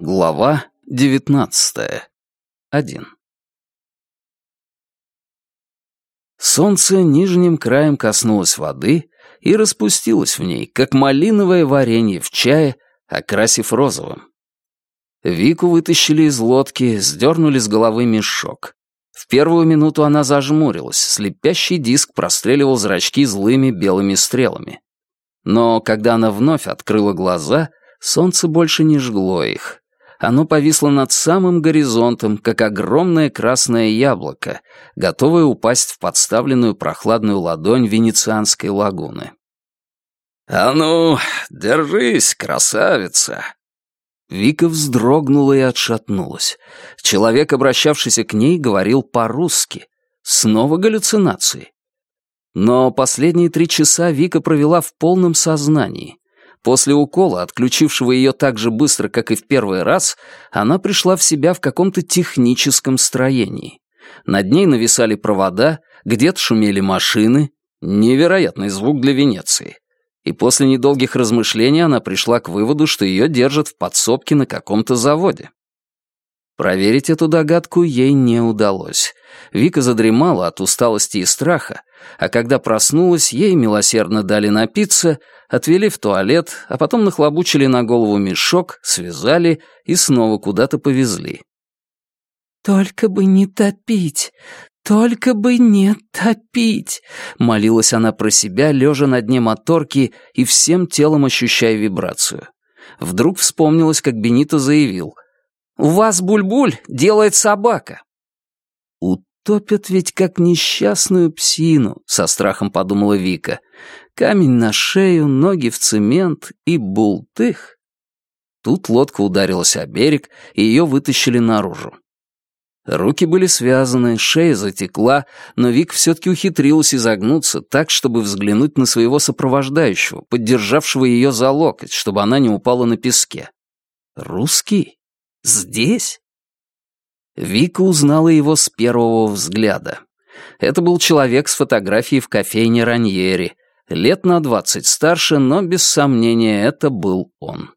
Глава девятнадцатая. Один. Солнце нижним краем коснулось воды и распустилось в ней, как малиновое варенье в чае, окрасив розовым. Вику вытащили из лодки, сдернули с головы мешок. В первую минуту она зажмурилась, слепящий диск простреливал зрачки злыми белыми стрелами. Но когда она вновь открыла глаза, солнце больше не жгло их. Оно повисло над самым горизонтом, как огромное красное яблоко, готовое упасть в подставленную прохладную ладонь венецианской лагуны. «А ну, держись, красавица!» Вика вздрогнула и отшатнулась. Человек, обращавшийся к ней, говорил по-русски. Снова галлюцинации. Но последние три часа Вика провела в полном сознании. После укола, отключившего ее так же быстро, как и в первый раз, она пришла в себя в каком-то техническом строении. Над ней нависали провода, где-то шумели машины. Невероятный звук для Венеции и после недолгих размышлений она пришла к выводу, что ее держат в подсобке на каком-то заводе. Проверить эту догадку ей не удалось. Вика задремала от усталости и страха, а когда проснулась, ей милосердно дали напиться, отвели в туалет, а потом нахлобучили на голову мешок, связали и снова куда-то повезли. «Только бы не топить, «Только бы не топить!» — молилась она про себя, лежа на дне моторки и всем телом ощущая вибрацию. Вдруг вспомнилось, как Бенито заявил. «У вас буль-буль делает собака!» «Утопят ведь как несчастную псину», — со страхом подумала Вика. «Камень на шею, ноги в цемент и бултых». Тут лодка ударилась о берег, и ее вытащили наружу. Руки были связаны, шея затекла, но Вик все-таки ухитрилась изогнуться так, чтобы взглянуть на своего сопровождающего, поддержавшего ее за локоть, чтобы она не упала на песке. «Русский? Здесь?» Вика узнала его с первого взгляда. Это был человек с фотографией в кофейне Раньери, лет на двадцать старше, но без сомнения это был он.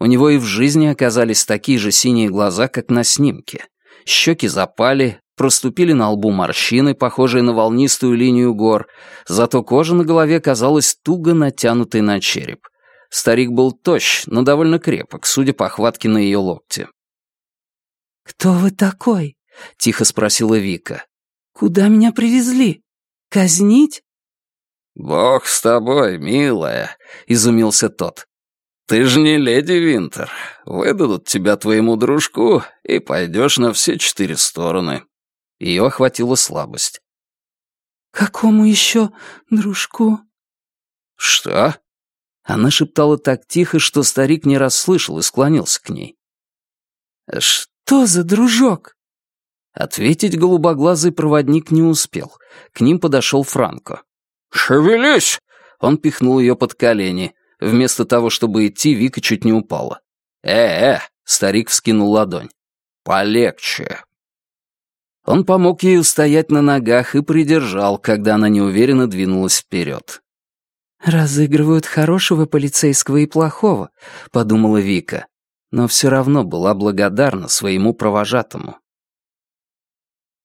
У него и в жизни оказались такие же синие глаза, как на снимке щеки запали, проступили на лбу морщины, похожие на волнистую линию гор, зато кожа на голове казалась туго натянутой на череп. Старик был тощ, но довольно крепок, судя по хватке на ее локте. «Кто вы такой?» — тихо спросила Вика. «Куда меня привезли? Казнить?» «Бог с тобой, милая», — изумился тот. «Ты же не леди Винтер. Выдадут тебя твоему дружку, и пойдешь на все четыре стороны». Ее охватила слабость. «Какому еще дружку?» «Что?» Она шептала так тихо, что старик не расслышал и склонился к ней. «Что за дружок?» Ответить голубоглазый проводник не успел. К ним подошел Франко. «Шевелись!» Он пихнул ее под колени. Вместо того, чтобы идти, Вика чуть не упала. «Э-э!» — старик вскинул ладонь. «Полегче!» Он помог ей устоять на ногах и придержал, когда она неуверенно двинулась вперед. «Разыгрывают хорошего полицейского и плохого», — подумала Вика, но все равно была благодарна своему провожатому.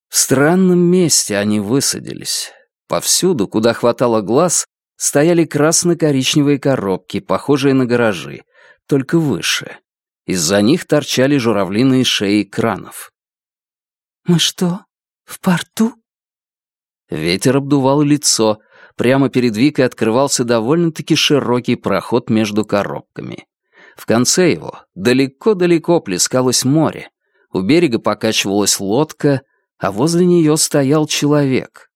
В странном месте они высадились. Повсюду, куда хватало глаз, стояли красно-коричневые коробки, похожие на гаражи, только выше. Из-за них торчали журавлиные шеи кранов. «Мы что, в порту?» Ветер обдувал лицо. Прямо перед Викой открывался довольно-таки широкий проход между коробками. В конце его далеко-далеко плескалось море. У берега покачивалась лодка, а возле нее стоял человек.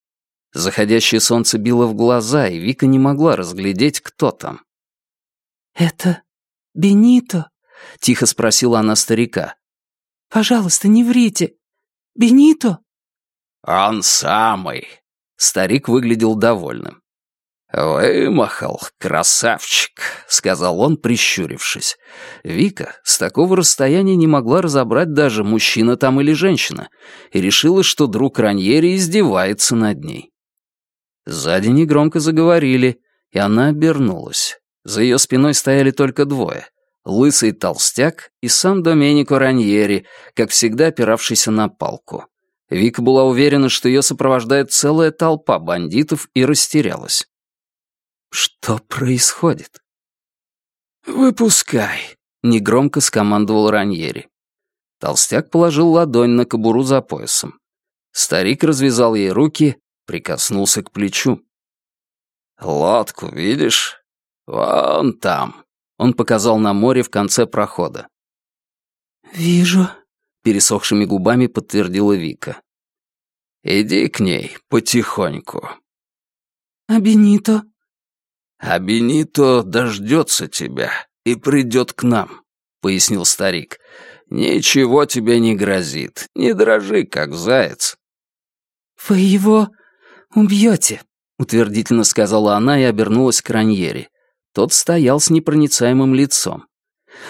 Заходящее солнце било в глаза, и Вика не могла разглядеть, кто там. «Это Бенито?» — тихо спросила она старика. «Пожалуйста, не врите. Бенито?» «Он самый!» — старик выглядел довольным. «Вымахал, красавчик», — сказал он, прищурившись. Вика с такого расстояния не могла разобрать даже, мужчина там или женщина, и решила, что друг Раньери издевается над ней. Сзади негромко заговорили, и она обернулась. За ее спиной стояли только двое — лысый толстяк и сам Доменико Раньери, как всегда опиравшийся на палку. Вика была уверена, что ее сопровождает целая толпа бандитов и растерялась. Что происходит? «Выпускай», — негромко скомандовал Раньери. Толстяк положил ладонь на кобуру за поясом. Старик развязал ей руки, прикоснулся к плечу. «Лодку видишь? Вон там». Он показал на море в конце прохода. «Вижу», — пересохшими губами подтвердила Вика. «Иди к ней потихоньку». «А Бенито?» «А Бенито дождется тебя и придет к нам», — пояснил старик. «Ничего тебе не грозит. Не дрожи, как заяц». «Вы его убьете», — утвердительно сказала она и обернулась к Раньери. Тот стоял с непроницаемым лицом.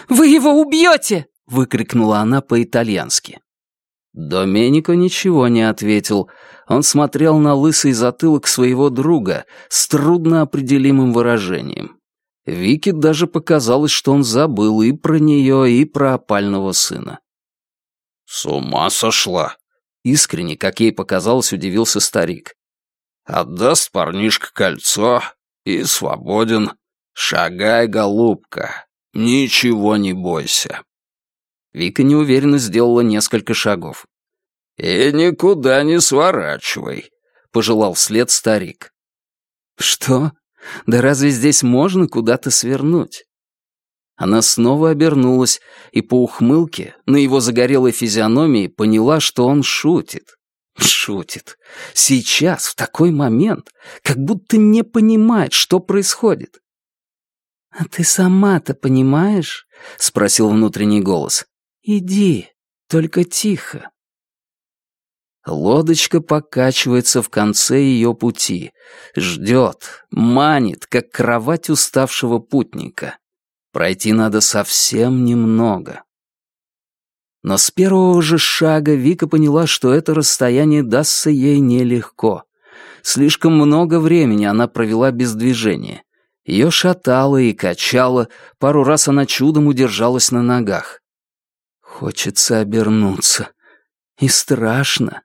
«Вы его убьете!» — выкрикнула она по-итальянски. Доменико ничего не ответил. Он смотрел на лысый затылок своего друга с трудноопределимым выражением. Вике даже показалось, что он забыл и про нее, и про опального сына. «С ума сошла!» Искренне, как ей показалось, удивился старик. Отдаст парнишка кольцо и свободен. Шагай, голубка, ничего не бойся. Вика неуверенно сделала несколько шагов. «И никуда не сворачивай», — пожелал вслед старик. «Что? Да разве здесь можно куда-то свернуть?» Она снова обернулась и по ухмылке на его загорелой физиономии поняла, что он шутит. Шутит. Сейчас, в такой момент, как будто не понимает, что происходит. «А ты сама-то понимаешь?» — спросил внутренний голос. «Иди, только тихо». Лодочка покачивается в конце ее пути, ждет, манит, как кровать уставшего путника. Пройти надо совсем немного. Но с первого же шага Вика поняла, что это расстояние дастся ей нелегко. Слишком много времени она провела без движения. Ее шатало и качало, пару раз она чудом удержалась на ногах. Хочется обернуться. И страшно.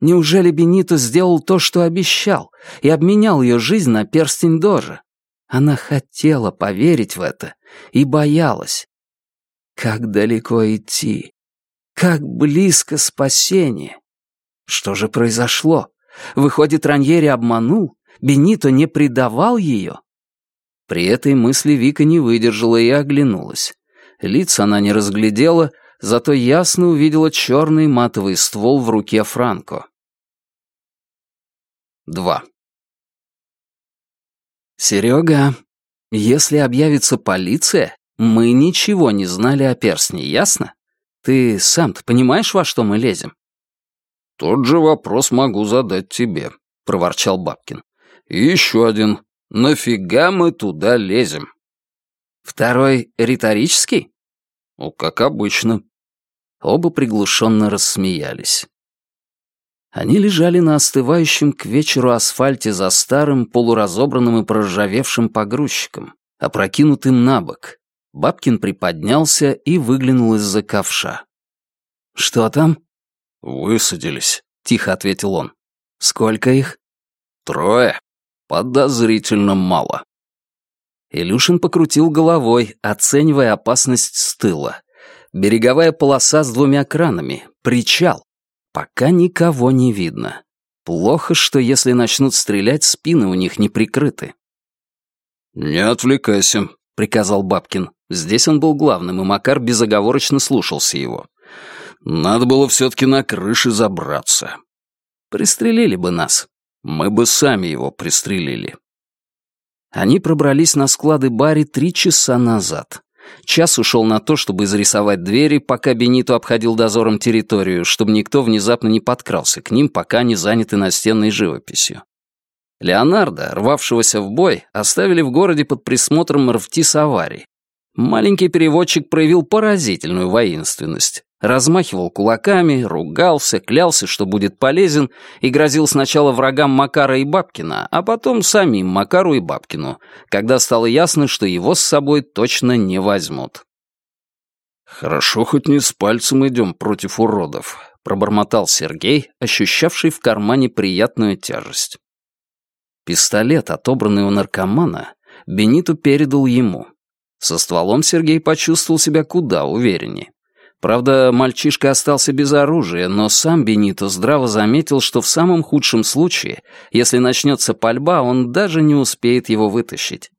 Неужели Бенито сделал то, что обещал, и обменял ее жизнь на перстень Дожа? Она хотела поверить в это и боялась. Как далеко идти? Как близко спасение! Что же произошло? Выходит, Раньери обманул? Бенито не предавал ее? При этой мысли Вика не выдержала и оглянулась. Лица она не разглядела, зато ясно увидела черный матовый ствол в руке Франко. 2. «Серега, если объявится полиция, мы ничего не знали о перстне, ясно? Ты сам-то понимаешь, во что мы лезем?» «Тот же вопрос могу задать тебе», — проворчал Бабкин. «И еще один. Нафига мы туда лезем?» «Второй риторический?» «Ну, как обычно». Оба приглушенно рассмеялись. Они лежали на остывающем к вечеру асфальте за старым, полуразобранным и проржавевшим погрузчиком, опрокинутым на бок, Бабкин приподнялся и выглянул из-за ковша. «Что там?» «Высадились», — тихо ответил он. «Сколько их?» «Трое. Подозрительно мало». Илюшин покрутил головой, оценивая опасность с тыла. Береговая полоса с двумя кранами, причал. Пока никого не видно. Плохо, что если начнут стрелять, спины у них не прикрыты. «Не отвлекайся», — приказал Бабкин. Здесь он был главным, и Макар безоговорочно слушался его. «Надо было все-таки на крыше забраться. Пристрелили бы нас. Мы бы сами его пристрелили». Они пробрались на склады Барри три часа назад. Час ушел на то, чтобы изрисовать двери, пока Бенито обходил дозором территорию, чтобы никто внезапно не подкрался к ним, пока они заняты настенной живописью. Леонардо, рвавшегося в бой, оставили в городе под присмотром Рвти Савари, Маленький переводчик проявил поразительную воинственность. Размахивал кулаками, ругался, клялся, что будет полезен, и грозил сначала врагам Макара и Бабкина, а потом самим Макару и Бабкину, когда стало ясно, что его с собой точно не возьмут. «Хорошо, хоть не с пальцем идем против уродов», — пробормотал Сергей, ощущавший в кармане приятную тяжесть. Пистолет, отобранный у наркомана, Бениту передал ему. Со стволом Сергей почувствовал себя куда увереннее. Правда, мальчишка остался без оружия, но сам Бенито здраво заметил, что в самом худшем случае, если начнется пальба, он даже не успеет его вытащить.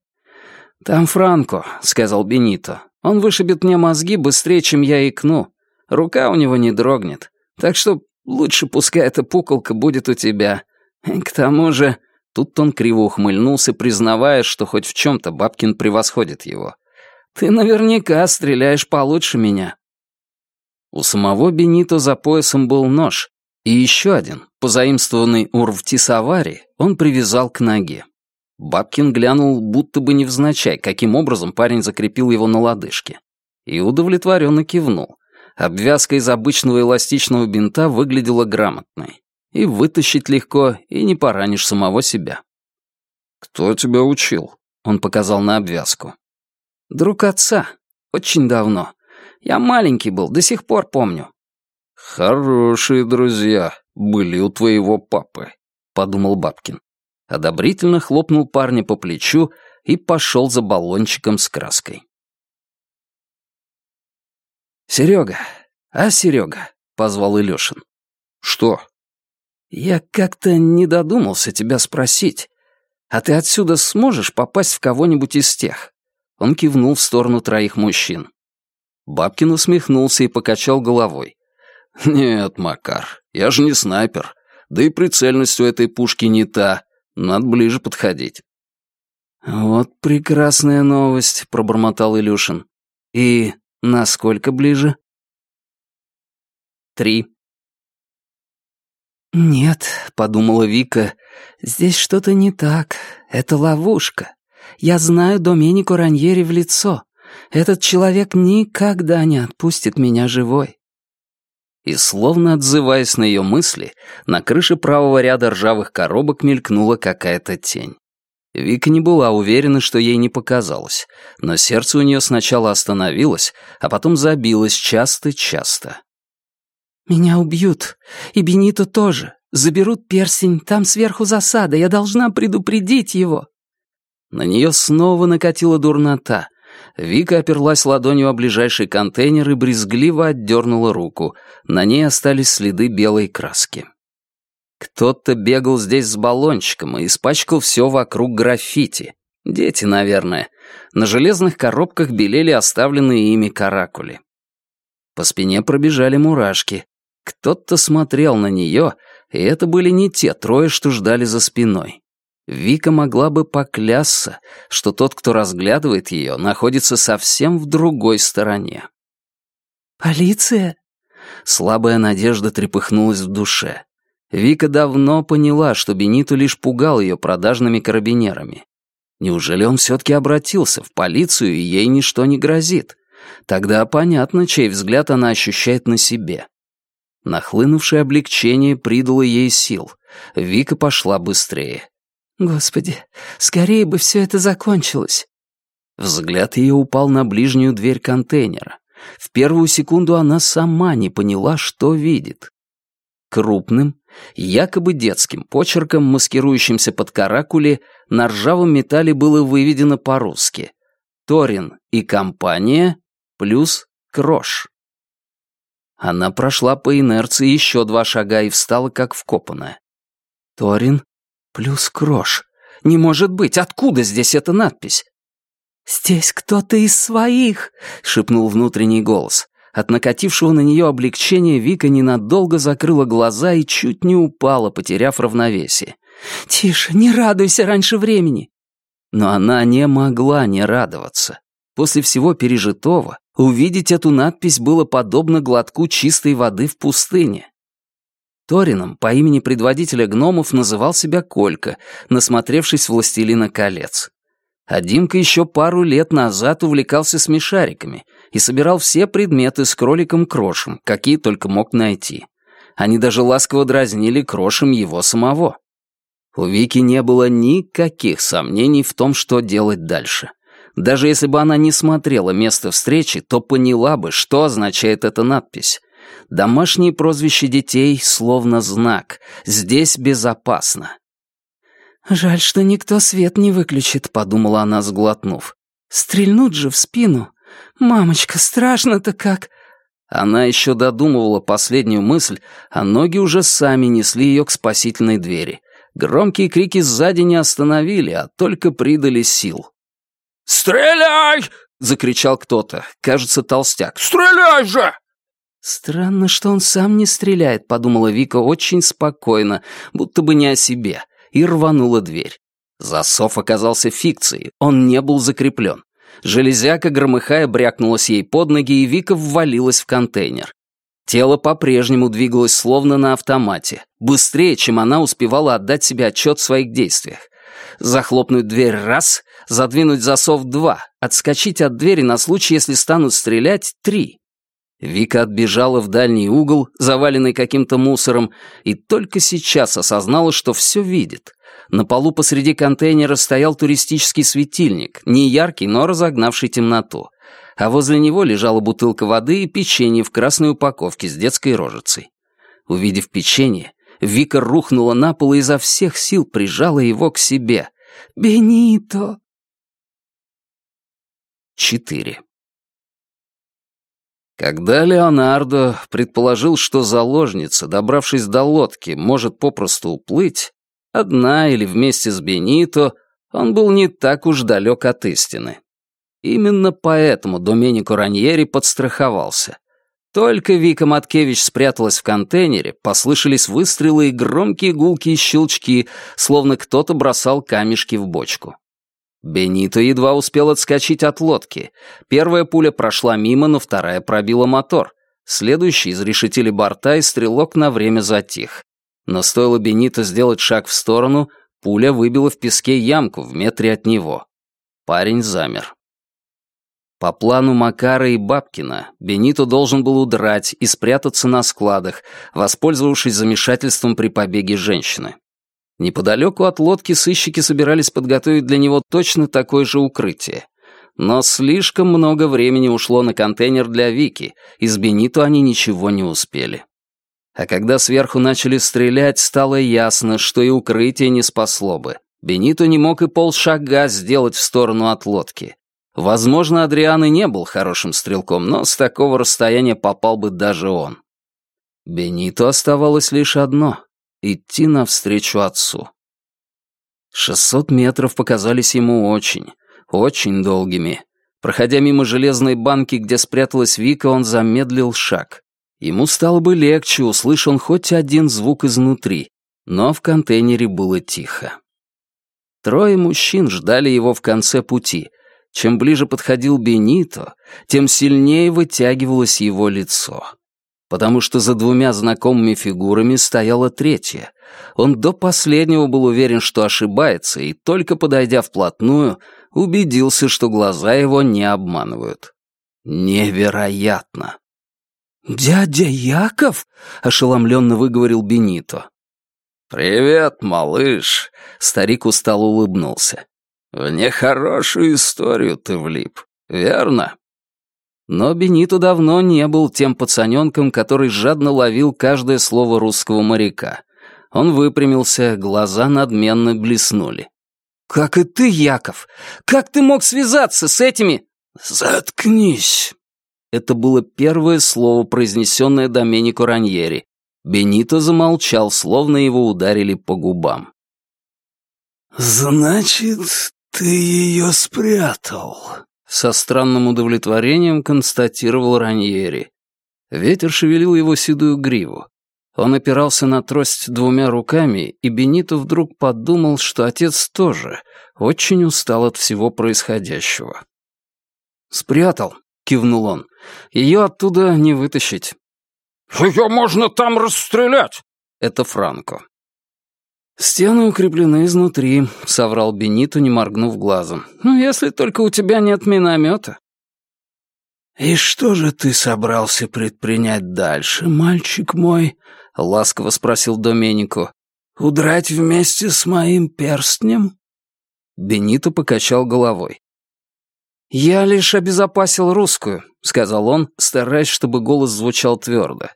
«Там Франко», — сказал Бенито. «Он вышибет мне мозги быстрее, чем я икну. Рука у него не дрогнет. Так что лучше пускай эта пуколка будет у тебя. К тому же...» Тут он криво ухмыльнулся, признавая, что хоть в чем-то Бабкин превосходит его. «Ты наверняка стреляешь получше меня». У самого Бенито за поясом был нож, и еще один, позаимствованный у Рвтисавари, он привязал к ноге. Бабкин глянул, будто бы невзначай, каким образом парень закрепил его на лодыжке. И удовлетворенно кивнул. Обвязка из обычного эластичного бинта выглядела грамотной. И вытащить легко, и не поранишь самого себя. «Кто тебя учил?» — он показал на обвязку. «Друг отца. Очень давно. Я маленький был, до сих пор помню». «Хорошие друзья были у твоего папы», — подумал Бабкин. Одобрительно хлопнул парня по плечу и пошел за баллончиком с краской. «Серега, а, Серега?» — позвал Илюшин. «Что?» «Я как-то не додумался тебя спросить. А ты отсюда сможешь попасть в кого-нибудь из тех?» Он кивнул в сторону троих мужчин. Бабкин усмехнулся и покачал головой. «Нет, Макар, я же не снайпер. Да и прицельность у этой пушки не та. Надо ближе подходить». «Вот прекрасная новость», — пробормотал Илюшин. «И насколько ближе?» «Три». «Нет», — подумала Вика, — «здесь что-то не так. Это ловушка. Я знаю Доменико Раньери в лицо. Этот человек никогда не отпустит меня живой. И словно отзываясь на ее мысли, на крыше правого ряда ржавых коробок мелькнула какая-то тень. Вика не была уверена, что ей не показалось, но сердце у нее сначала остановилось, а потом забилось часто-часто. «Меня убьют. И Бенито тоже. Заберут перстень, там сверху засада, я должна предупредить его». На нее снова накатила дурнота, Вика оперлась ладонью о ближайший контейнер и брезгливо отдернула руку. На ней остались следы белой краски. Кто-то бегал здесь с баллончиком и испачкал все вокруг граффити. Дети, наверное. На железных коробках белели оставленные ими каракули. По спине пробежали мурашки. Кто-то смотрел на нее, и это были не те трое, что ждали за спиной. Вика могла бы поклясться, что тот, кто разглядывает ее, находится совсем в другой стороне. «Полиция?» Слабая надежда трепыхнулась в душе. Вика давно поняла, что Бениту лишь пугал ее продажными карабинерами. Неужели он все-таки обратился в полицию, и ей ничто не грозит? Тогда понятно, чей взгляд она ощущает на себе. Нахлынувшее облегчение придало ей сил. Вика пошла быстрее. Господи, скорее бы все это закончилось. Взгляд ее упал на ближнюю дверь контейнера. В первую секунду она сама не поняла, что видит. Крупным, якобы детским почерком, маскирующимся под каракули, на ржавом металле было выведено по-русски «Торин и компания плюс Крош». Она прошла по инерции еще два шага и встала как вкопанная. «Торин Плюс крош. Не может быть, откуда здесь эта надпись? «Здесь кто-то из своих», — шепнул внутренний голос. От накатившего на нее облегчения Вика ненадолго закрыла глаза и чуть не упала, потеряв равновесие. «Тише, не радуйся раньше времени». Но она не могла не радоваться. После всего пережитого увидеть эту надпись было подобно глотку чистой воды в пустыне. Торином по имени предводителя гномов называл себя Колька, насмотревшись «Властелина колец». А Димка еще пару лет назад увлекался смешариками и собирал все предметы с кроликом Крошем, какие только мог найти. Они даже ласково дразнили Крошем его самого. У Вики не было никаких сомнений в том, что делать дальше. Даже если бы она не смотрела место встречи, то поняла бы, что означает эта надпись. Домашние прозвища детей словно знак. Здесь безопасно. «Жаль, что никто свет не выключит», — подумала она, сглотнув. «Стрельнуть же в спину. Мамочка, страшно-то как...» Она еще додумывала последнюю мысль, а ноги уже сами несли ее к спасительной двери. Громкие крики сзади не остановили, а только придали сил. «Стреляй!» — закричал кто-то, кажется, толстяк. «Стреляй же!» «Странно, что он сам не стреляет», — подумала Вика очень спокойно, будто бы не о себе и рванула дверь. Засов оказался фикцией, он не был закреплен. Железяка, громыхая, брякнулась ей под ноги, и Вика ввалилась в контейнер. Тело по-прежнему двигалось словно на автомате, быстрее, чем она успевала отдать себе отчет в своих действиях. Захлопнуть дверь раз, задвинуть засов два, отскочить от двери на случай, если станут стрелять три. Вика отбежала в дальний угол, заваленный каким-то мусором, и только сейчас осознала, что все видит. На полу посреди контейнера стоял туристический светильник, не яркий, но разогнавший темноту. А возле него лежала бутылка воды и печенье в красной упаковке с детской рожицей. Увидев печенье, Вика рухнула на пол и изо всех сил прижала его к себе. «Бенито!» Четыре. Когда Леонардо предположил, что заложница, добравшись до лодки, может попросту уплыть, одна или вместе с Бенито, он был не так уж далек от истины. Именно поэтому Доменико Раньери подстраховался. Только Вика Маткевич спряталась в контейнере, послышались выстрелы и громкие гулкие щелчки, словно кто-то бросал камешки в бочку. Бенито едва успел отскочить от лодки. Первая пуля прошла мимо, но вторая пробила мотор. Следующий изрешетили борта, и стрелок на время затих. Но стоило Бенито сделать шаг в сторону, пуля выбила в песке ямку в метре от него. Парень замер. По плану Макара и Бабкина, Бенито должен был удрать и спрятаться на складах, воспользовавшись замешательством при побеге женщины. Неподалеку от лодки сыщики собирались подготовить для него точно такое же укрытие. Но слишком много времени ушло на контейнер для Вики, и с Бенито они ничего не успели. А когда сверху начали стрелять, стало ясно, что и укрытие не спасло бы. Бенито не мог и полшага сделать в сторону от лодки. Возможно, Адриан и не был хорошим стрелком, но с такого расстояния попал бы даже он. Бенито оставалось лишь одно идти навстречу отцу. Шестьсот метров показались ему очень, очень долгими. Проходя мимо железной банки, где спряталась Вика, он замедлил шаг. Ему стало бы легче, услышал он хоть один звук изнутри, но в контейнере было тихо. Трое мужчин ждали его в конце пути. Чем ближе подходил Бенито, тем сильнее вытягивалось его лицо потому что за двумя знакомыми фигурами стояла третья. Он до последнего был уверен, что ошибается, и только подойдя вплотную, убедился, что глаза его не обманывают. Невероятно! «Дядя Яков?» — ошеломленно выговорил Бенито. «Привет, малыш!» — старик устало улыбнулся. «В нехорошую историю ты влип, верно?» Но Бенито давно не был тем пацаненком, который жадно ловил каждое слово русского моряка. Он выпрямился, глаза надменно блеснули. «Как и ты, Яков! Как ты мог связаться с этими...» «Заткнись!» Это было первое слово, произнесенное Доменико Раньери. Бенито замолчал, словно его ударили по губам. «Значит, ты ее спрятал?» Со странным удовлетворением констатировал Раньери. Ветер шевелил его седую гриву. Он опирался на трость двумя руками, и Бенито вдруг подумал, что отец тоже очень устал от всего происходящего. «Спрятал», — кивнул он. «Ее оттуда не вытащить». «Ее можно там расстрелять!» Это Франко. «Стены укреплены изнутри», — соврал Бенито, не моргнув глазом. «Ну, если только у тебя нет миномета». «И что же ты собрался предпринять дальше, мальчик мой?» — ласково спросил Доменико. «Удрать вместе с моим перстнем?» Бенито покачал головой. «Я лишь обезопасил русскую», — сказал он, стараясь, чтобы голос звучал твердо.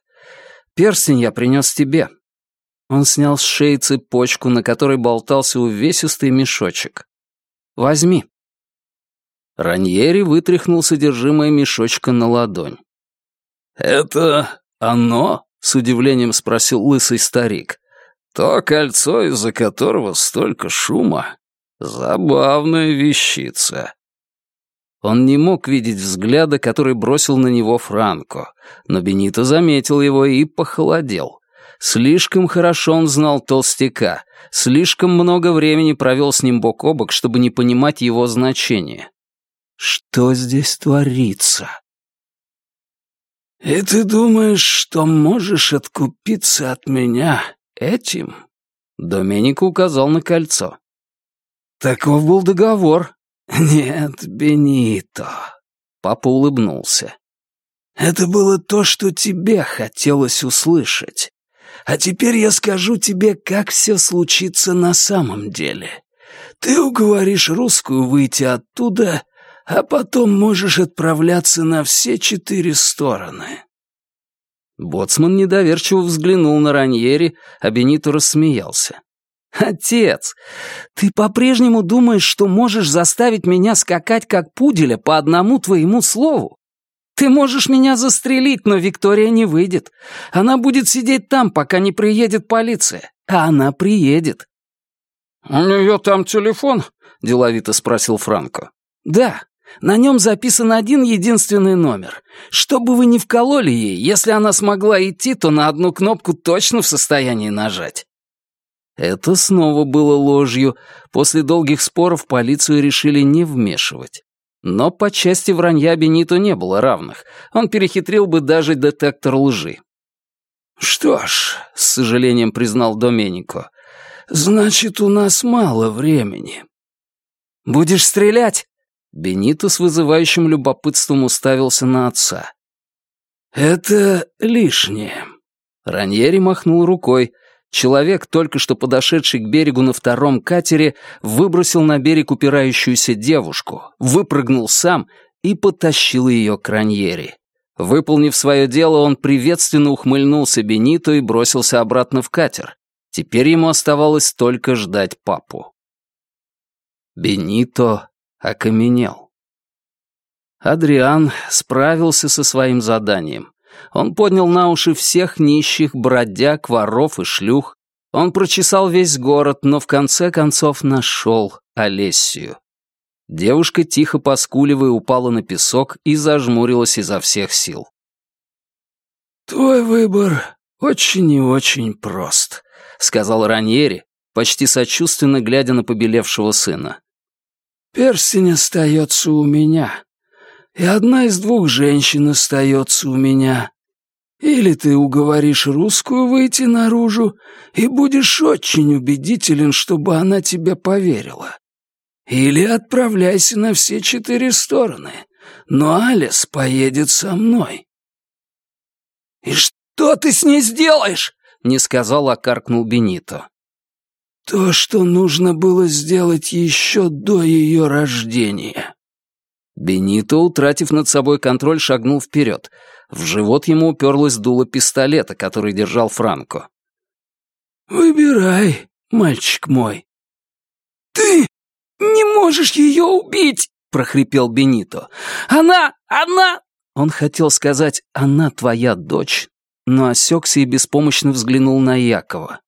«Перстень я принес тебе. Он снял с шеи цепочку, на которой болтался увесистый мешочек. «Возьми». Раньери вытряхнул содержимое мешочка на ладонь. «Это оно?» — с удивлением спросил лысый старик. «То кольцо, из-за которого столько шума. Забавная вещица». Он не мог видеть взгляда, который бросил на него Франко, но Бенито заметил его и похолодел. Слишком хорошо он знал толстяка, слишком много времени провел с ним бок о бок, чтобы не понимать его значения. Что здесь творится? «И ты думаешь, что можешь откупиться от меня этим?» Доменико указал на кольцо. «Таков был договор». «Нет, Бенито». Папа улыбнулся. «Это было то, что тебе хотелось услышать. А теперь я скажу тебе, как все случится на самом деле. Ты уговоришь русскую выйти оттуда, а потом можешь отправляться на все четыре стороны». Боцман недоверчиво взглянул на Раньери, а Бенито рассмеялся. «Отец, ты по-прежнему думаешь, что можешь заставить меня скакать как пуделя по одному твоему слову? Ты можешь меня застрелить, но Виктория не выйдет. Она будет сидеть там, пока не приедет полиция. А она приедет». «У нее там телефон?» — деловито спросил Франко. «Да, на нем записан один единственный номер. Что бы вы ни вкололи ей, если она смогла идти, то на одну кнопку точно в состоянии нажать». Это снова было ложью. После долгих споров полицию решили не вмешивать. Но по части вранья Бенито не было равных. Он перехитрил бы даже детектор лжи. «Что ж», — с сожалением признал Доменико, — «значит, у нас мало времени». «Будешь стрелять?» Бенито с вызывающим любопытством уставился на отца. «Это лишнее». Раньери махнул рукой, Человек, только что подошедший к берегу на втором катере, выбросил на берег упирающуюся девушку, выпрыгнул сам и потащил ее к раньере. Выполнив свое дело, он приветственно ухмыльнулся Бенито и бросился обратно в катер. Теперь ему оставалось только ждать папу. Бенито окаменел. Адриан справился со своим заданием. Он поднял на уши всех нищих, бродяг, воров и шлюх. Он прочесал весь город, но в конце концов нашел Олесию. Девушка, тихо поскуливая, упала на песок и зажмурилась изо всех сил. «Твой выбор очень и очень прост», — сказал Раньери, почти сочувственно глядя на побелевшего сына. «Перстень остается у меня, и одна из двух женщин остается у меня. Или ты уговоришь русскую выйти наружу и будешь очень убедителен, чтобы она тебе поверила. Или отправляйся на все четыре стороны, но Алис поедет со мной». «И что ты с ней сделаешь?» — не сказал, а каркнул Бенито. «То, что нужно было сделать еще до ее рождения». Бенито, утратив над собой контроль, шагнул вперед. В живот ему уперлось дуло пистолета, который держал Франко. «Выбирай, мальчик мой». «Ты не можешь ее убить!» — прохрипел Бенито. «Она! Она!» Он хотел сказать «она твоя дочь», но осекся и беспомощно взглянул на Якова.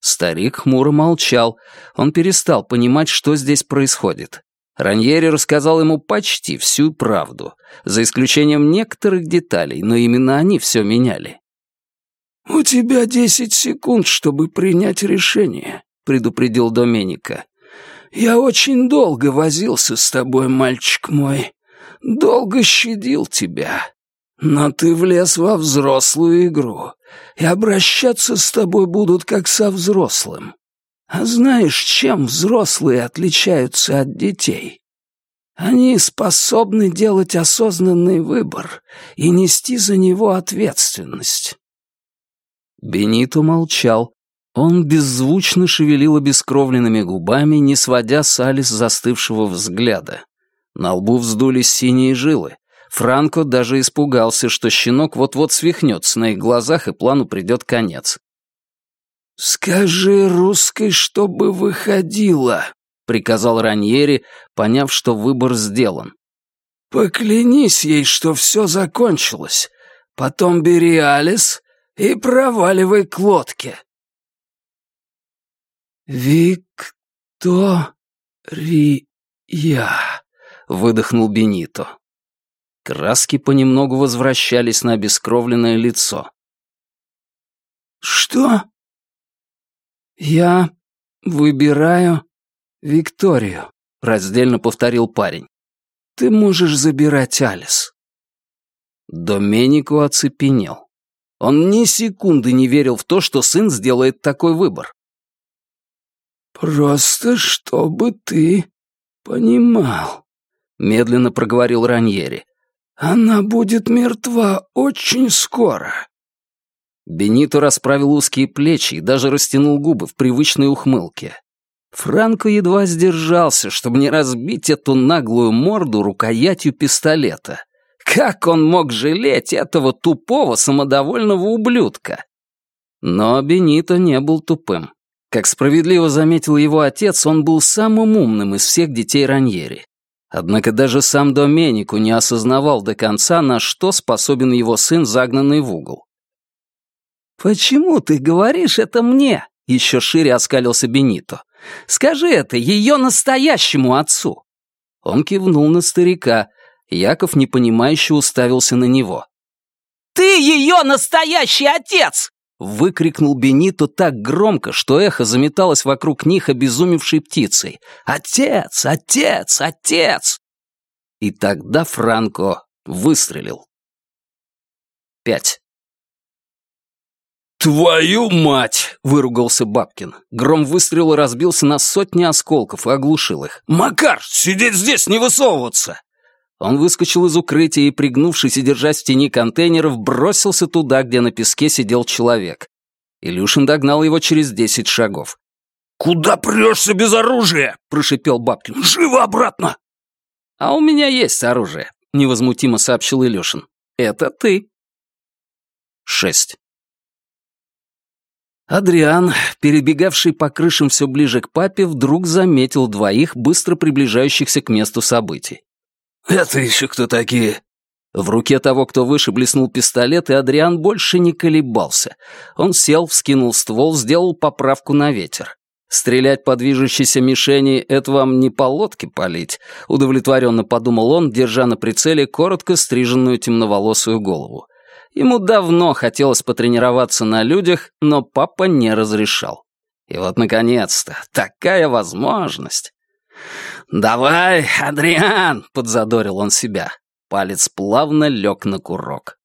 Старик хмуро молчал. Он перестал понимать, что здесь происходит. Раньери рассказал ему почти всю правду, за исключением некоторых деталей, но именно они все меняли. «У тебя десять секунд, чтобы принять решение», — предупредил Доменика. «Я очень долго возился с тобой, мальчик мой. Долго щадил тебя. Но ты влез во взрослую игру, и обращаться с тобой будут как со взрослым. А знаешь, чем взрослые отличаются от детей? Они способны делать осознанный выбор и нести за него ответственность. Бенито молчал. Он беззвучно шевелил обескровленными губами, не сводя с Алис застывшего взгляда. На лбу вздулись синие жилы. Франко даже испугался, что щенок вот-вот свихнется на их глазах, и плану придет конец. «Скажи русской, чтобы выходила», — приказал Раньери, поняв, что выбор сделан. «Поклянись ей, что все закончилось. Потом бери Алис и проваливай к лодке». «Виктория», — выдохнул Бенито. Краски понемногу возвращались на обескровленное лицо. «Что?» «Я выбираю Викторию», — раздельно повторил парень. «Ты можешь забирать Алис». Доменико оцепенел. Он ни секунды не верил в то, что сын сделает такой выбор. «Просто чтобы ты понимал», — медленно проговорил Раньери. «Она будет мертва очень скоро». Бенито расправил узкие плечи и даже растянул губы в привычной ухмылке. Франко едва сдержался, чтобы не разбить эту наглую морду рукоятью пистолета. Как он мог жалеть этого тупого, самодовольного ублюдка? Но Бенито не был тупым. Как справедливо заметил его отец, он был самым умным из всех детей Раньери. Однако даже сам Доменику не осознавал до конца, на что способен его сын, загнанный в угол. «Почему ты говоришь это мне?» — еще шире оскалился Бенито. «Скажи это ее настоящему отцу!» Он кивнул на старика. Яков непонимающе уставился на него. «Ты ее настоящий отец!» Выкрикнул Бенито так громко, что эхо заметалось вокруг них обезумевшей птицей. «Отец! Отец! Отец!» И тогда Франко выстрелил. Пять. «Твою мать!» — выругался Бабкин. Гром выстрела разбился на сотни осколков и оглушил их. «Макар, сидеть здесь, не высовываться!» Он выскочил из укрытия и, пригнувшись и держась в тени контейнеров, бросился туда, где на песке сидел человек. Илюшин догнал его через десять шагов. «Куда прешься без оружия?» — прошипел Бабкин. «Живо обратно!» «А у меня есть оружие», — невозмутимо сообщил Илюшин. «Это ты». Шесть. Адриан, перебегавший по крышам все ближе к папе, вдруг заметил двоих, быстро приближающихся к месту событий. «Это еще кто такие?» В руке того, кто выше, блеснул пистолет, и Адриан больше не колебался. Он сел, вскинул ствол, сделал поправку на ветер. «Стрелять по движущейся мишени — это вам не по лодке палить», — удовлетворенно подумал он, держа на прицеле коротко стриженную темноволосую голову. Ему давно хотелось потренироваться на людях, но папа не разрешал. И вот, наконец-то, такая возможность. «Давай, Адриан!» — подзадорил он себя. Палец плавно лег на курок.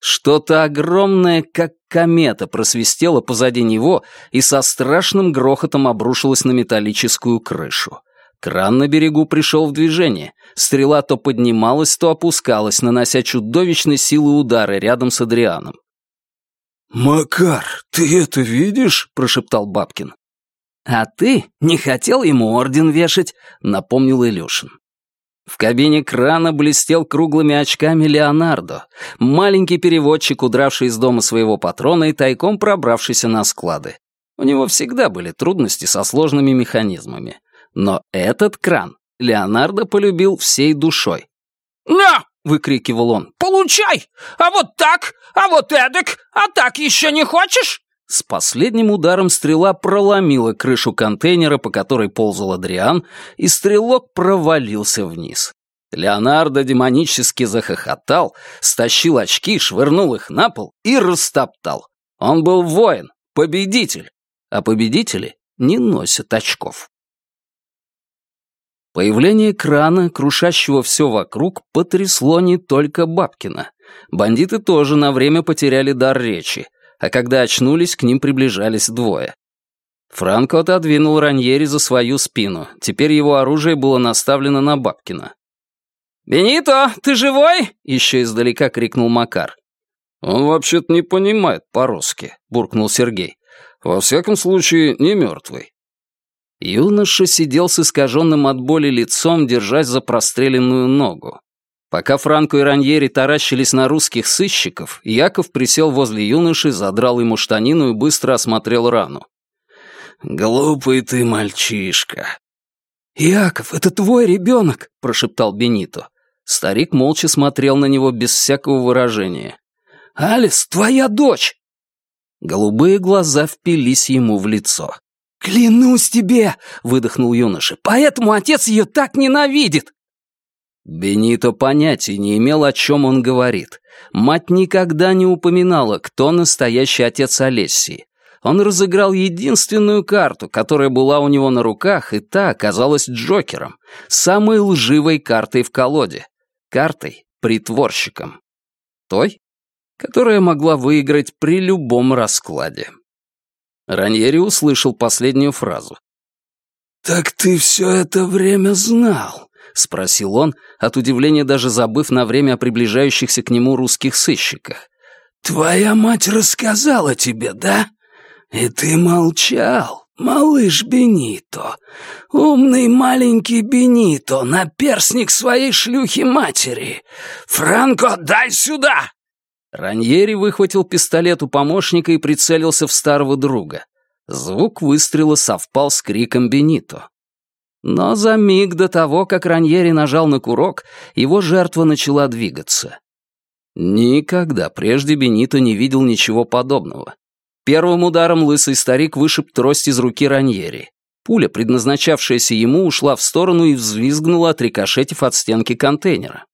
Что-то огромное, как комета, просвистело позади него и со страшным грохотом обрушилось на металлическую крышу. Кран на берегу пришел в движение. Стрела то поднималась, то опускалась, нанося чудовищной силы удары рядом с Адрианом. «Макар, ты это видишь?» — прошептал Бабкин. «А ты не хотел ему орден вешать?» — напомнил Илюшин. В кабине крана блестел круглыми очками Леонардо, маленький переводчик, удравший из дома своего патрона и тайком пробравшийся на склады. У него всегда были трудности со сложными механизмами. Но этот кран Леонардо полюбил всей душой. «На!» — выкрикивал он. «Получай! А вот так! А вот эдак! А так еще не хочешь?» С последним ударом стрела проломила крышу контейнера, по которой ползал Адриан, и стрелок провалился вниз. Леонардо демонически захохотал, стащил очки, швырнул их на пол и растоптал. Он был воин, победитель, а победители не носят очков. Появление крана, крушащего все вокруг, потрясло не только Бабкина. Бандиты тоже на время потеряли дар речи, а когда очнулись, к ним приближались двое. Франко отодвинул Раньери за свою спину. Теперь его оружие было наставлено на Бабкина. «Бенито, ты живой?» — еще издалека крикнул Макар. «Он вообще-то не понимает по-русски», — буркнул Сергей. «Во всяком случае, не мертвый». Юноша сидел с искаженным от боли лицом, держась за простреленную ногу. Пока Франко и Раньери таращились на русских сыщиков, Яков присел возле юноши, задрал ему штанину и быстро осмотрел рану. «Глупый ты мальчишка». «Яков, это твой ребенок», — прошептал Бенито. Старик молча смотрел на него без всякого выражения. «Алис, твоя дочь!» Голубые глаза впились ему в лицо. «Клянусь тебе!» — выдохнул юноша. «Поэтому отец ее так ненавидит!» Бенито понятия не имел, о чем он говорит. Мать никогда не упоминала, кто настоящий отец Олесии. Он разыграл единственную карту, которая была у него на руках, и та оказалась Джокером, самой лживой картой в колоде. Картой притворщиком. Той, которая могла выиграть при любом раскладе. Раньери услышал последнюю фразу. «Так ты все это время знал?» — спросил он, от удивления даже забыв на время о приближающихся к нему русских сыщиках. «Твоя мать рассказала тебе, да? И ты молчал, малыш Бенито. Умный маленький Бенито, наперсник своей шлюхи-матери. Франко, дай сюда!» Раньери выхватил пистолет у помощника и прицелился в старого друга. Звук выстрела совпал с криком Бенито. Но за миг до того, как Раньери нажал на курок, его жертва начала двигаться. Никогда прежде Бенито не видел ничего подобного. Первым ударом лысый старик вышиб трость из руки Раньери. Пуля, предназначавшаяся ему, ушла в сторону и взвизгнула, отрикошетив от стенки контейнера.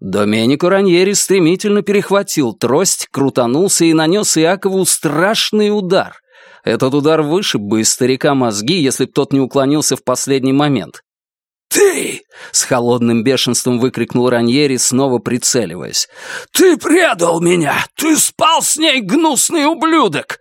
Доменико Раньери стремительно перехватил трость, крутанулся и нанес Иакову страшный удар. Этот удар вышиб бы из старика мозги, если б тот не уклонился в последний момент. «Ты!» — с холодным бешенством выкрикнул Раньери, снова прицеливаясь. «Ты предал меня! Ты спал с ней, гнусный ублюдок!»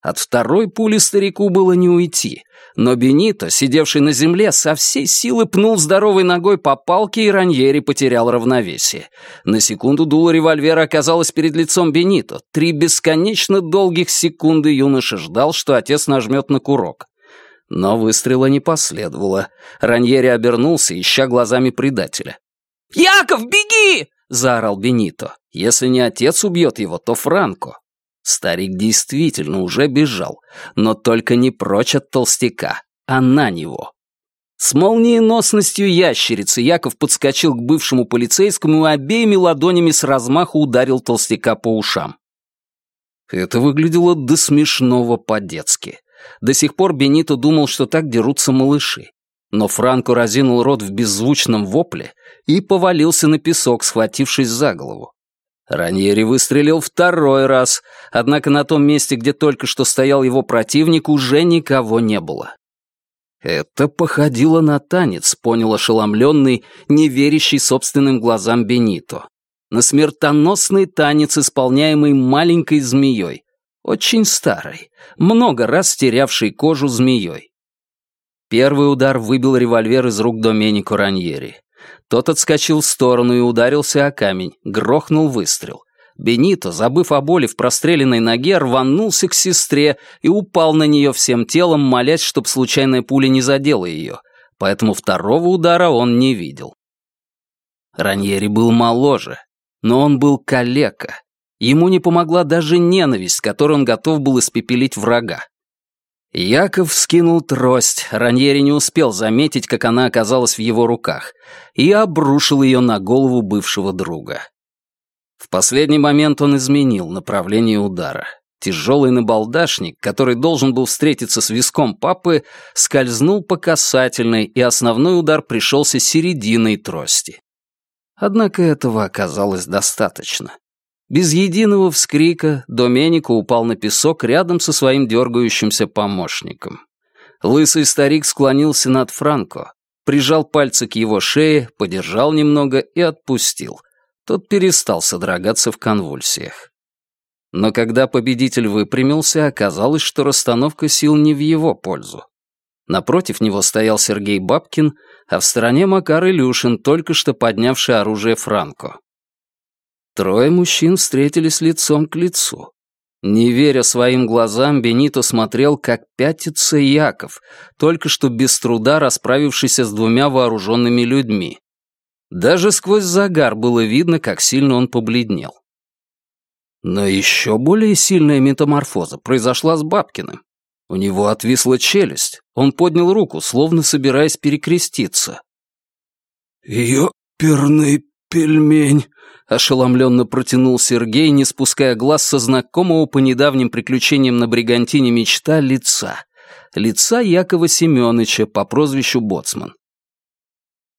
От второй пули старику было не уйти, но Бенито, сидевший на земле, со всей силы пнул здоровой ногой по палке, и Раньери потерял равновесие. На секунду дуло револьвера оказалось перед лицом Бенито. Три бесконечно долгих секунды юноша ждал, что отец нажмет на курок. Но выстрела не последовало. Раньери обернулся, ища глазами предателя. «Яков, беги!» — заорал Бенито. «Если не отец убьет его, то Франко». Старик действительно уже бежал, но только не прочь от толстяка, а на него. С молниеносностью ящерицы Яков подскочил к бывшему полицейскому и обеими ладонями с размаху ударил толстяка по ушам. Это выглядело до смешного по-детски. До сих пор Бенито думал, что так дерутся малыши. Но Франко разинул рот в беззвучном вопле и повалился на песок, схватившись за голову. Раньери выстрелил второй раз, однако на том месте, где только что стоял его противник, уже никого не было. Это походило на танец, понял ошеломленный, не верящий собственным глазам Бенито. На смертоносный танец, исполняемый маленькой змеей, очень старой, много раз терявшей кожу змеей. Первый удар выбил револьвер из рук Доменико Раньери. Тот отскочил в сторону и ударился о камень, грохнул выстрел. Бенито, забыв о боли в простреленной ноге, рванулся к сестре и упал на нее всем телом, молясь, чтоб случайная пуля не задела ее, поэтому второго удара он не видел. Раньери был моложе, но он был калека. Ему не помогла даже ненависть, которой он готов был испепелить врага. Яков скинул трость, Раньери не успел заметить, как она оказалась в его руках, и обрушил ее на голову бывшего друга. В последний момент он изменил направление удара. Тяжелый набалдашник, который должен был встретиться с виском папы, скользнул по касательной, и основной удар пришелся серединой трости. Однако этого оказалось достаточно. Без единого вскрика Доменико упал на песок рядом со своим дергающимся помощником. Лысый старик склонился над Франко, прижал пальцы к его шее, подержал немного и отпустил. Тот перестал содрогаться в конвульсиях. Но когда победитель выпрямился, оказалось, что расстановка сил не в его пользу. Напротив него стоял Сергей Бабкин, а в стороне Макар Илюшин, только что поднявший оружие Франко. Трое мужчин встретились лицом к лицу. Не веря своим глазам, Бенито смотрел, как пятится Яков, только что без труда расправившийся с двумя вооруженными людьми. Даже сквозь загар было видно, как сильно он побледнел. Но еще более сильная метаморфоза произошла с Бабкиным. У него отвисла челюсть. Он поднял руку, словно собираясь перекреститься. «Ёперный пельмень!» — ошеломленно протянул Сергей, не спуская глаз со знакомого по недавним приключениям на Бригантине мечта лица. Лица Якова Семёныча по прозвищу Боцман.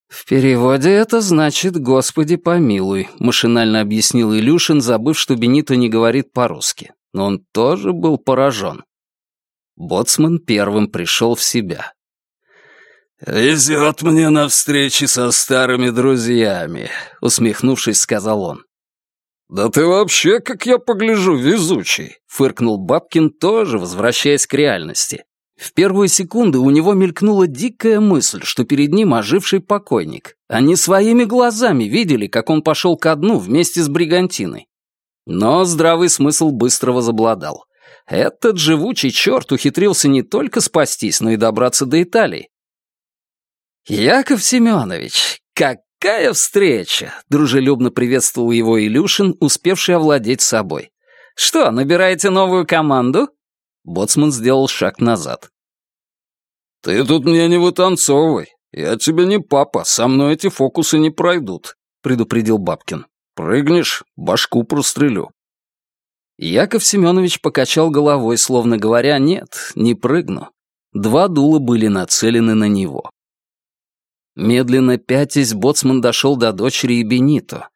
«В переводе это значит «Господи помилуй», — машинально объяснил Илюшин, забыв, что Бенито не говорит по-русски. Но он тоже был поражен. Боцман первым пришел в себя. «Везет мне на встречи со старыми друзьями», — усмехнувшись, сказал он. «Да ты вообще, как я погляжу, везучий», — фыркнул Бабкин, тоже возвращаясь к реальности. В первую секунду у него мелькнула дикая мысль, что перед ним оживший покойник. Они своими глазами видели, как он пошел ко дну вместе с бригантиной. Но здравый смысл быстро возобладал. Этот живучий черт ухитрился не только спастись, но и добраться до Италии. «Яков Семенович, какая встреча!» — дружелюбно приветствовал его Илюшин, успевший овладеть собой. «Что, набираете новую команду?» Боцман сделал шаг назад. «Ты тут мне не вытанцовывай. Я тебе не папа, со мной эти фокусы не пройдут», — предупредил Бабкин. «Прыгнешь, башку прострелю». Яков Семенович покачал головой, словно говоря, «Нет, не прыгну». Два дула были нацелены на него. Медленно пятясь, боцман дошел до дочери и Бенито.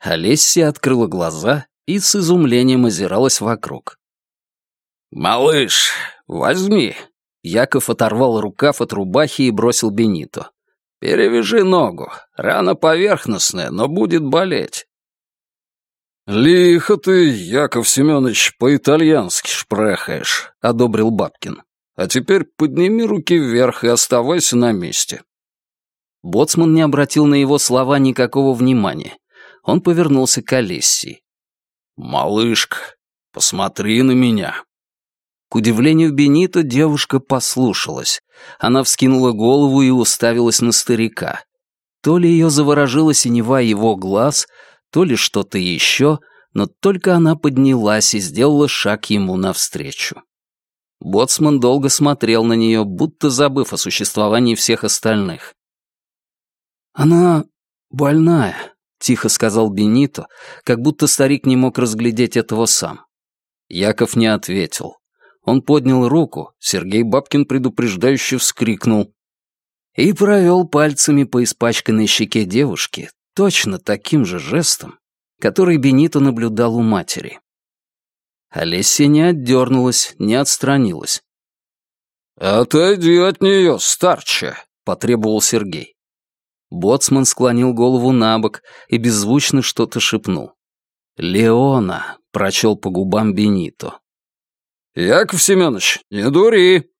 Олеся открыла глаза и с изумлением озиралась вокруг. «Малыш, возьми!» Яков оторвал рукав от рубахи и бросил Бенито. «Перевяжи ногу. Рана поверхностная, но будет болеть». «Лихо ты, Яков Семенович, по-итальянски шпрехаешь», — одобрил Бабкин. «А теперь подними руки вверх и оставайся на месте». Боцман не обратил на его слова никакого внимания. Он повернулся к Алиссии. «Малышка, посмотри на меня». К удивлению Бенито девушка послушалась. Она вскинула голову и уставилась на старика. То ли ее заворожила синева его глаз, то ли что-то еще, но только она поднялась и сделала шаг ему навстречу. Боцман долго смотрел на нее, будто забыв о существовании всех остальных. «Она больная», — тихо сказал Бенито, как будто старик не мог разглядеть этого сам. Яков не ответил. Он поднял руку, Сергей Бабкин предупреждающе вскрикнул и провел пальцами по испачканной щеке девушки точно таким же жестом, который Бенито наблюдал у матери. Олеся не отдернулась, не отстранилась. «Отойди от нее, старче!» — потребовал Сергей. Боцман склонил голову на бок и беззвучно что-то шепнул. «Леона!» — прочел по губам Бенито. «Яков Семенович, не дури!»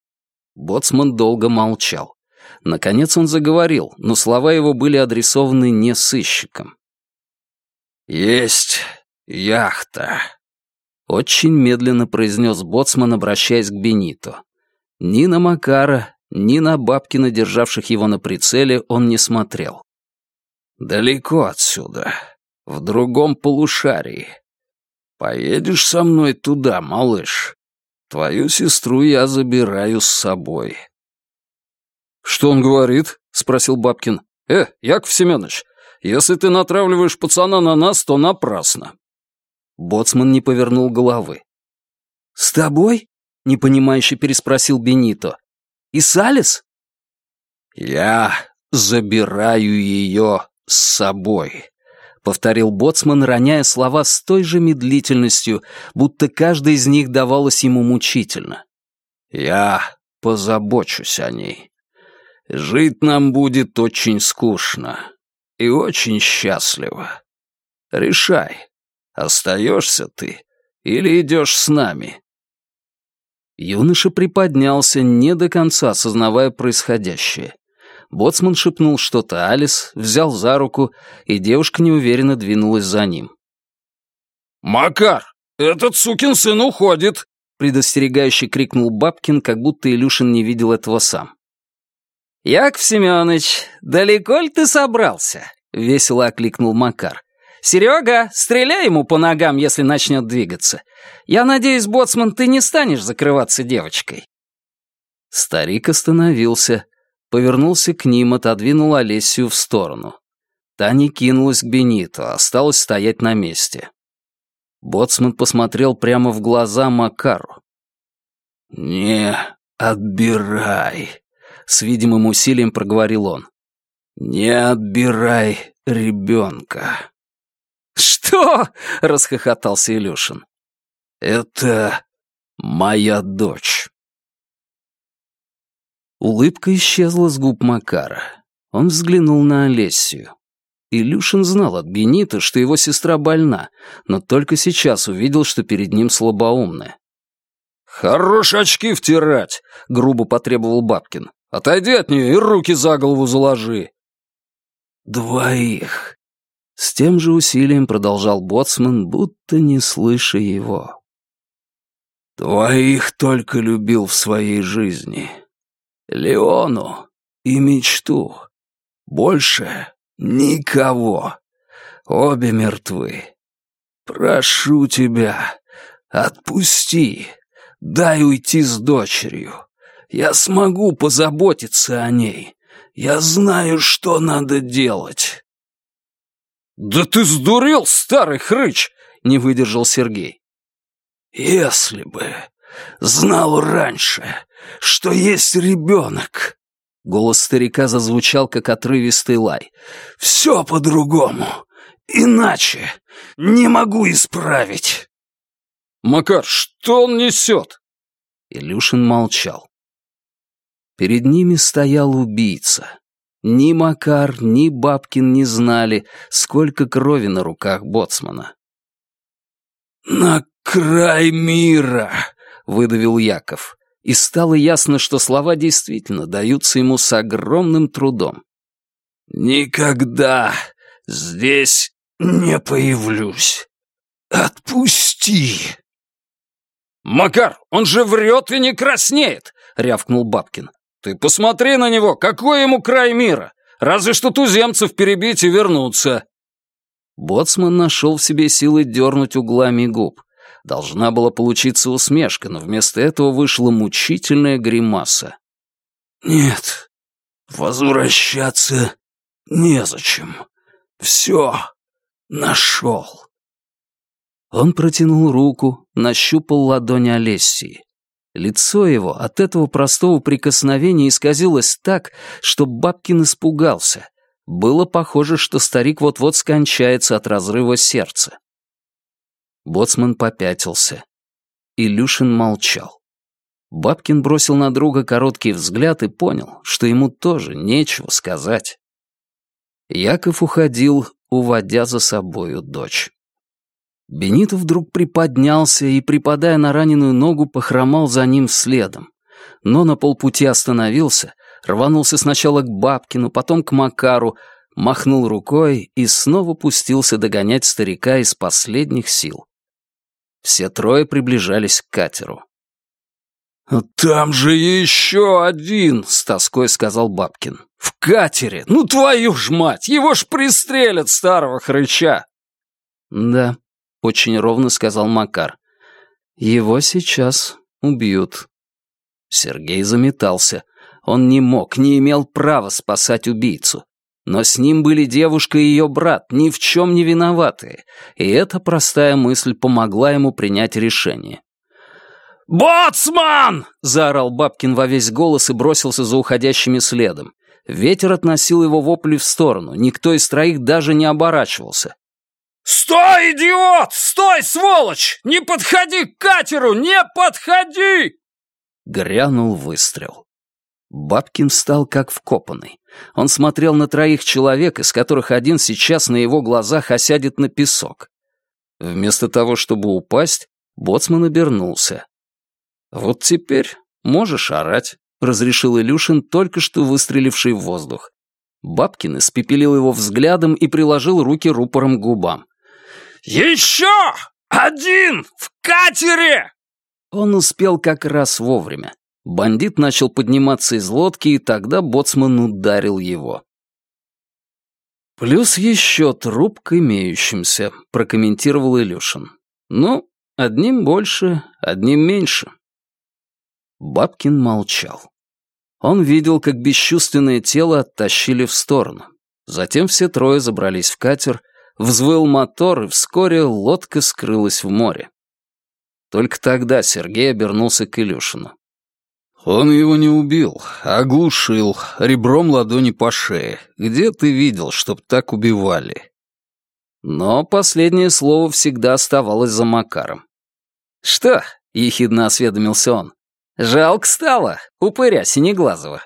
Боцман долго молчал. Наконец он заговорил, но слова его были адресованы не сыщикам. «Есть яхта», — очень медленно произнес Боцман, обращаясь к Бенито. Ни на Макара, ни на Бабкина, державших его на прицеле, он не смотрел. «Далеко отсюда, в другом полушарии. Поедешь со мной туда, малыш?» Твою сестру я забираю с собой». «Что он говорит?» — спросил Бабкин. «Э, Яков Семенович, если ты натравливаешь пацана на нас, то напрасно». Боцман не повернул головы. «С тобой?» — непонимающе переспросил Бенито. «И Салис?» «Я забираю ее с собой», — повторил Боцман, роняя слова с той же медлительностью, будто каждая из них давалась ему мучительно. «Я позабочусь о ней. Жить нам будет очень скучно и очень счастливо. Решай, остаешься ты или идешь с нами?» Юноша приподнялся, не до конца осознавая происходящее. Боцман шепнул что-то Алис, взял за руку, и девушка неуверенно двинулась за ним. «Макар, этот сукин сын уходит!» предостерегающе крикнул Бабкин, как будто Илюшин не видел этого сам. «Яков Семенович, далеко ли ты собрался?» — весело окликнул Макар. «Серега, стреляй ему по ногам, если начнет двигаться. Я надеюсь, боцман, ты не станешь закрываться девочкой». Старик остановился, повернулся к ним, отодвинул Олесию в сторону. Таня кинулась к Бениту, осталась стоять на месте. Боцман посмотрел прямо в глаза Макару. «Не отбирай», — с видимым усилием проговорил он. «Не отбирай ребенка». «Что?» — расхохотался Илюшин. «Это моя дочь». Улыбка исчезла с губ Макара. Он взглянул на Олесию. Илюшин знал от Бенита, что его сестра больна, но только сейчас увидел, что перед ним слабоумная. «Хорош очки втирать!» — грубо потребовал Бабкин. «Отойди от нее и руки за голову заложи!» «Двоих!» С тем же усилием продолжал Боцман, будто не слыша его. «Двоих только любил в своей жизни. Леону и мечту. Больше Никого. Обе мертвы. Прошу тебя, отпусти. Дай уйти с дочерью. Я смогу позаботиться о ней. Я знаю, что надо делать. «Да ты сдурел, старый хрыч!» — не выдержал Сергей. «Если бы знал раньше, что есть ребенок, Голос старика зазвучал, как отрывистый лай. «Все по-другому. Иначе. Не могу исправить». «Макар, что он несет?» Илюшин молчал. Перед ними стоял убийца. Ни Макар, ни Бабкин не знали, сколько крови на руках боцмана. «На край мира!» — выдавил Яков и стало ясно, что слова действительно даются ему с огромным трудом. «Никогда здесь не появлюсь. Отпусти!» «Макар, он же врет и не краснеет!» — рявкнул Бабкин. «Ты посмотри на него, какой ему край мира! Разве что туземцев перебить и вернуться!» Боцман нашел в себе силы дернуть углами губ. Должна была получиться усмешка, но вместо этого вышла мучительная гримаса. «Нет, возвращаться незачем. Все нашел». Он протянул руку, нащупал ладонь Олесии. Лицо его от этого простого прикосновения исказилось так, что Бабкин испугался. Было похоже, что старик вот-вот скончается от разрыва сердца. Боцман попятился. Илюшин молчал. Бабкин бросил на друга короткий взгляд и понял, что ему тоже нечего сказать. Яков уходил, уводя за собою дочь. Бенито вдруг приподнялся и, припадая на раненую ногу, похромал за ним следом. Но на полпути остановился, рванулся сначала к Бабкину, потом к Макару, махнул рукой и снова пустился догонять старика из последних сил. Все трое приближались к катеру. «Там же еще один!» — с тоской сказал Бабкин. «В катере! Ну твою ж мать! Его ж пристрелят, старого хрыча!» «Да», — очень ровно сказал Макар. «Его сейчас убьют». Сергей заметался. Он не мог, не имел права спасать убийцу. Но с ним были девушка и ее брат, ни в чем не виноватые, и эта простая мысль помогла ему принять решение. «Боцман!» — заорал Бабкин во весь голос и бросился за уходящими следом. Ветер относил его вопли в сторону, никто из троих даже не оборачивался. «Стой, идиот! Стой, сволочь! Не подходи к катеру! Не подходи!» Грянул выстрел. Бабкин стал как вкопанный. Он смотрел на троих человек, из которых один сейчас на его глазах осядет на песок. Вместо того, чтобы упасть, Боцман обернулся. «Вот теперь можешь орать», — разрешил Илюшин, только что выстреливший в воздух. Бабкин испепелил его взглядом и приложил руки рупором к губам. «Еще! Один! В катере!» Он успел как раз вовремя. Бандит начал подниматься из лодки, и тогда боцман ударил его. «Плюс еще труп к имеющимся», — прокомментировал Илюшин. «Ну, одним больше, одним меньше». Бабкин молчал. Он видел, как бесчувственное тело оттащили в сторону. Затем все трое забрались в катер, взвыл мотор, и вскоре лодка скрылась в море. Только тогда Сергей обернулся к Илюшину. «Он его не убил, оглушил, ребром ладони по шее. Где ты видел, чтоб так убивали?» Но последнее слово всегда оставалось за Макаром. «Что?» — ехидно осведомился он. «Жалко стало, упыря Синеглазого».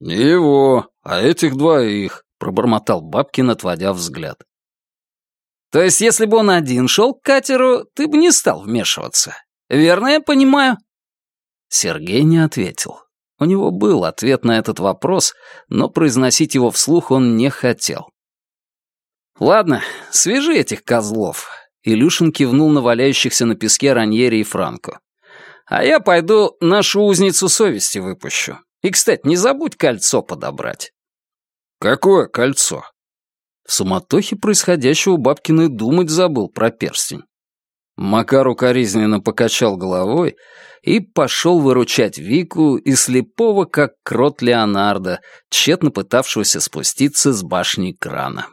«Не его, а этих двоих», — пробормотал Бабкин, отводя взгляд. «То есть, если бы он один шел к катеру, ты бы не стал вмешиваться? Верно я понимаю?» Сергей не ответил. У него был ответ на этот вопрос, но произносить его вслух он не хотел. «Ладно, свяжи этих козлов», — Илюшин кивнул на валяющихся на песке Раньери и Франко. «А я пойду нашу узницу совести выпущу. И, кстати, не забудь кольцо подобрать». «Какое кольцо?» В суматохе происходящего Бабкин и думать забыл про перстень. Макар укоризненно покачал головой и пошел выручать Вику и слепого, как крот Леонардо, тщетно пытавшегося спуститься с башни крана.